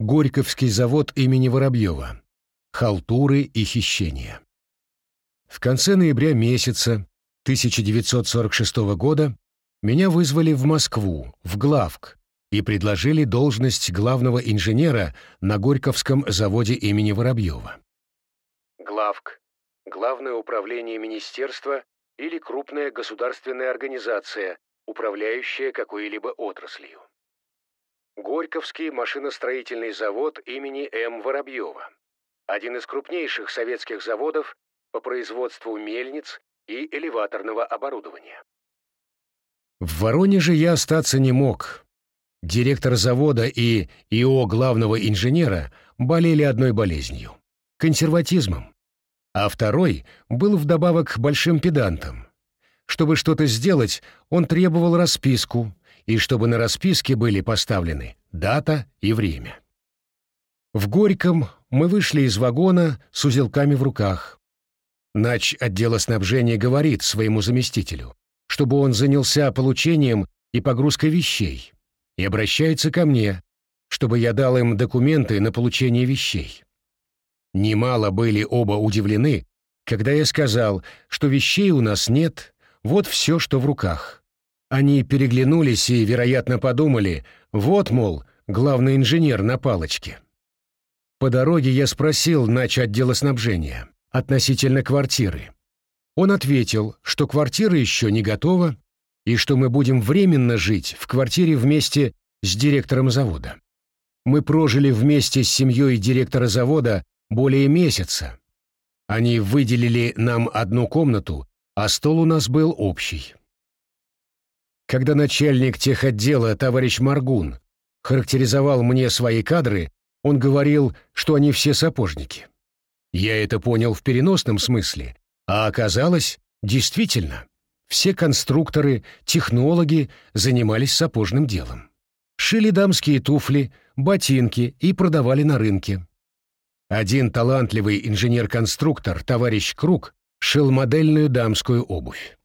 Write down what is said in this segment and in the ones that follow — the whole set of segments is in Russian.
Горьковский завод имени Воробьева. Халтуры и хищения. В конце ноября месяца 1946 года меня вызвали в Москву, в главк, и предложили должность главного инженера на Горьковском заводе имени Воробьева. Главк. Главное управление министерства или крупная государственная организация, управляющая какой-либо отраслью. Горьковский машиностроительный завод имени М. Воробьева. Один из крупнейших советских заводов по производству мельниц и элеваторного оборудования. В Воронеже я остаться не мог. Директор завода и ИО главного инженера болели одной болезнью – консерватизмом. А второй был вдобавок большим педантом. Чтобы что-то сделать, он требовал расписку, и чтобы на расписке были поставлены дата и время. В Горьком мы вышли из вагона с узелками в руках. Нач отдела снабжения говорит своему заместителю, чтобы он занялся получением и погрузкой вещей, и обращается ко мне, чтобы я дал им документы на получение вещей. Немало были оба удивлены, когда я сказал, что вещей у нас нет, вот все, что в руках. Они переглянулись и, вероятно, подумали, вот, мол, главный инженер на палочке. По дороге я спросил нач отдела снабжения относительно квартиры. Он ответил, что квартира еще не готова и что мы будем временно жить в квартире вместе с директором завода. Мы прожили вместе с семьей директора завода более месяца. Они выделили нам одну комнату, а стол у нас был общий. Когда начальник техотдела товарищ Маргун характеризовал мне свои кадры, он говорил, что они все сапожники. Я это понял в переносном смысле, а оказалось, действительно, все конструкторы, технологи занимались сапожным делом. Шили дамские туфли, ботинки и продавали на рынке. Один талантливый инженер-конструктор, товарищ Круг, шил модельную дамскую обувь.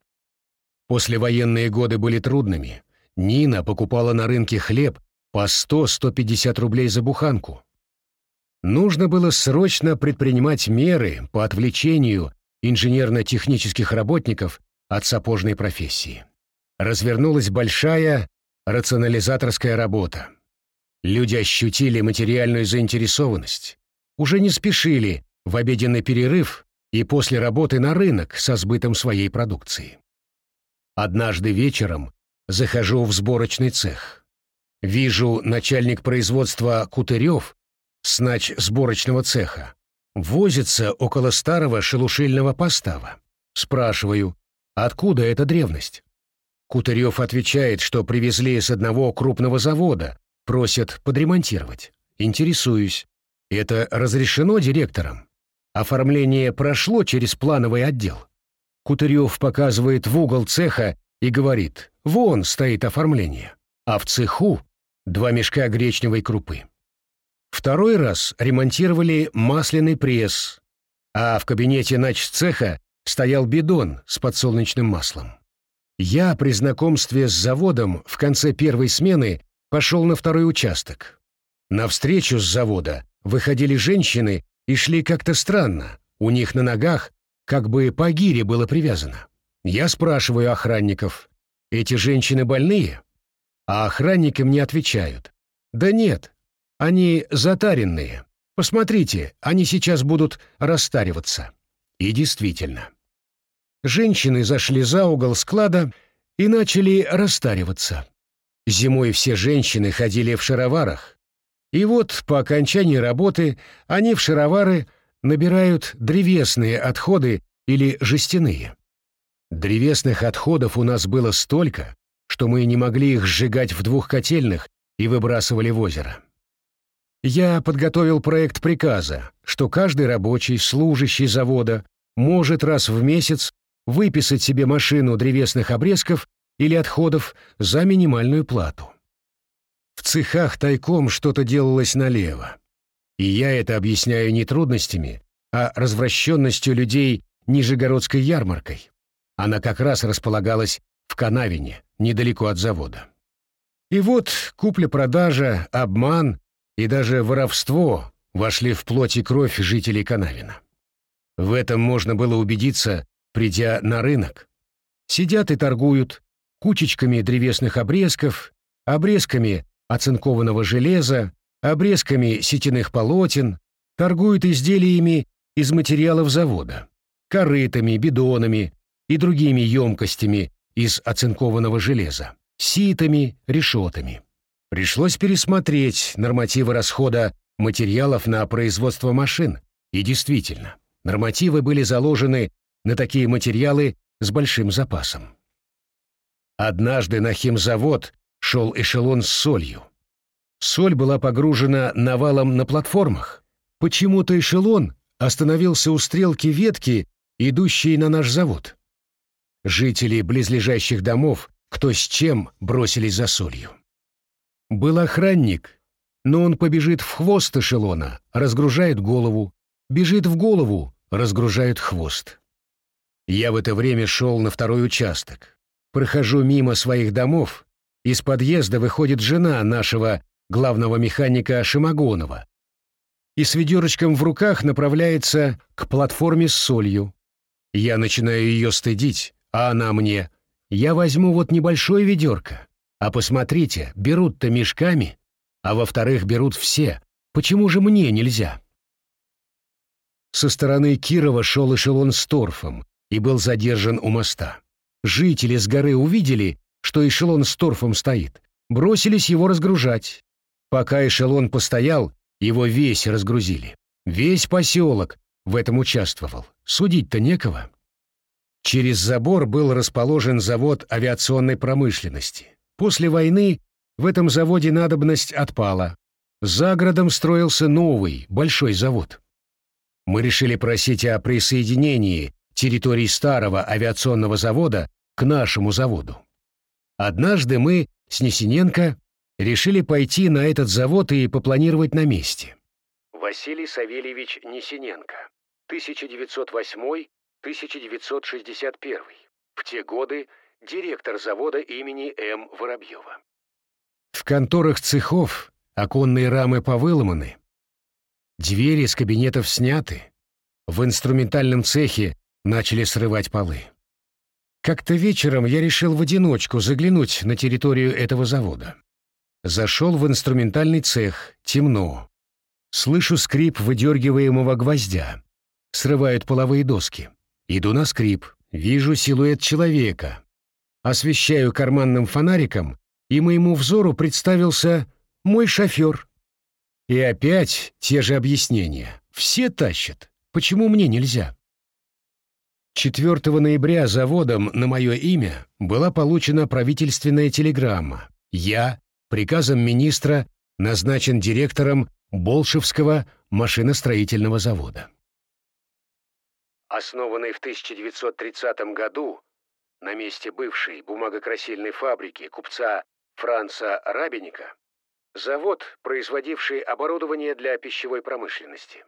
Послевоенные годы были трудными. Нина покупала на рынке хлеб по 100-150 рублей за буханку. Нужно было срочно предпринимать меры по отвлечению инженерно-технических работников от сапожной профессии. Развернулась большая рационализаторская работа. Люди ощутили материальную заинтересованность, уже не спешили в обеденный перерыв и после работы на рынок со сбытом своей продукции. Однажды вечером захожу в сборочный цех. Вижу начальник производства Кутырев снач сборочного цеха, возится около старого шелушильного постава. Спрашиваю, откуда эта древность? Кутырев отвечает, что привезли с одного крупного завода, просят подремонтировать. Интересуюсь, это разрешено директором? Оформление прошло через плановый отдел? Кутырев показывает в угол цеха и говорит, вон стоит оформление, а в цеху два мешка гречневой крупы. Второй раз ремонтировали масляный пресс, а в кабинете начцеха стоял бидон с подсолнечным маслом. Я при знакомстве с заводом в конце первой смены пошел на второй участок. На встречу с завода выходили женщины и шли как-то странно, у них на ногах как бы по гире было привязано. Я спрашиваю охранников, эти женщины больные? А охранники мне отвечают, да нет, они затаренные. Посмотрите, они сейчас будут расстариваться. И действительно. Женщины зашли за угол склада и начали расстариваться. Зимой все женщины ходили в шароварах. И вот по окончании работы они в шаровары набирают древесные отходы или жестяные. Древесных отходов у нас было столько, что мы не могли их сжигать в двух котельных и выбрасывали в озеро. Я подготовил проект приказа, что каждый рабочий, служащий завода, может раз в месяц выписать себе машину древесных обрезков или отходов за минимальную плату. В цехах тайком что-то делалось налево. И я это объясняю не трудностями, а развращенностью людей Нижегородской ярмаркой. Она как раз располагалась в Канавине, недалеко от завода. И вот купля-продажа, обман и даже воровство вошли в плоть и кровь жителей Канавина. В этом можно было убедиться, придя на рынок. Сидят и торгуют кучечками древесных обрезков, обрезками оцинкованного железа, обрезками сетяных полотен, торгуют изделиями из материалов завода, корытами, бидонами и другими емкостями из оцинкованного железа, ситами, решетами. Пришлось пересмотреть нормативы расхода материалов на производство машин, и действительно, нормативы были заложены на такие материалы с большим запасом. Однажды на химзавод шел эшелон с солью. Соль была погружена навалом на платформах. Почему-то эшелон остановился у стрелки ветки, идущей на наш завод. Жители близлежащих домов, кто с чем, бросились за солью. Был охранник, но он побежит в хвост эшелона, разгружает голову, бежит в голову, разгружает хвост. Я в это время шел на второй участок. Прохожу мимо своих домов, из подъезда выходит жена нашего главного механика Шимагонова и с ведерочком в руках направляется к платформе с солью. Я начинаю ее стыдить, а она мне «Я возьму вот небольшое ведерко, а посмотрите, берут-то мешками, а во-вторых, берут все. Почему же мне нельзя?» Со стороны Кирова шел эшелон с торфом и был задержан у моста. Жители с горы увидели, что эшелон с торфом стоит, бросились его разгружать. Пока эшелон постоял, его весь разгрузили. Весь поселок в этом участвовал. Судить-то некого. Через забор был расположен завод авиационной промышленности. После войны в этом заводе надобность отпала. За городом строился новый, большой завод. Мы решили просить о присоединении территории старого авиационного завода к нашему заводу. Однажды мы с Несиненко решили пойти на этот завод и попланировать на месте. Василий Савельевич Несиненко, 1908-1961. В те годы директор завода имени М. Воробьева. В конторах цехов оконные рамы повыломаны, двери с кабинетов сняты, в инструментальном цехе начали срывать полы. Как-то вечером я решил в одиночку заглянуть на территорию этого завода. Зашел в инструментальный цех, темно. Слышу скрип выдергиваемого гвоздя. Срывают половые доски. Иду на скрип, вижу силуэт человека. Освещаю карманным фонариком, и моему взору представился мой шофер. И опять те же объяснения. Все тащат. Почему мне нельзя? 4 ноября заводом на мое имя была получена правительственная телеграмма. Я приказом министра назначен директором Болшевского машиностроительного завода. Основанный в 1930 году на месте бывшей бумагокрасильной фабрики купца Франца Рабиника, завод, производивший оборудование для пищевой промышленности.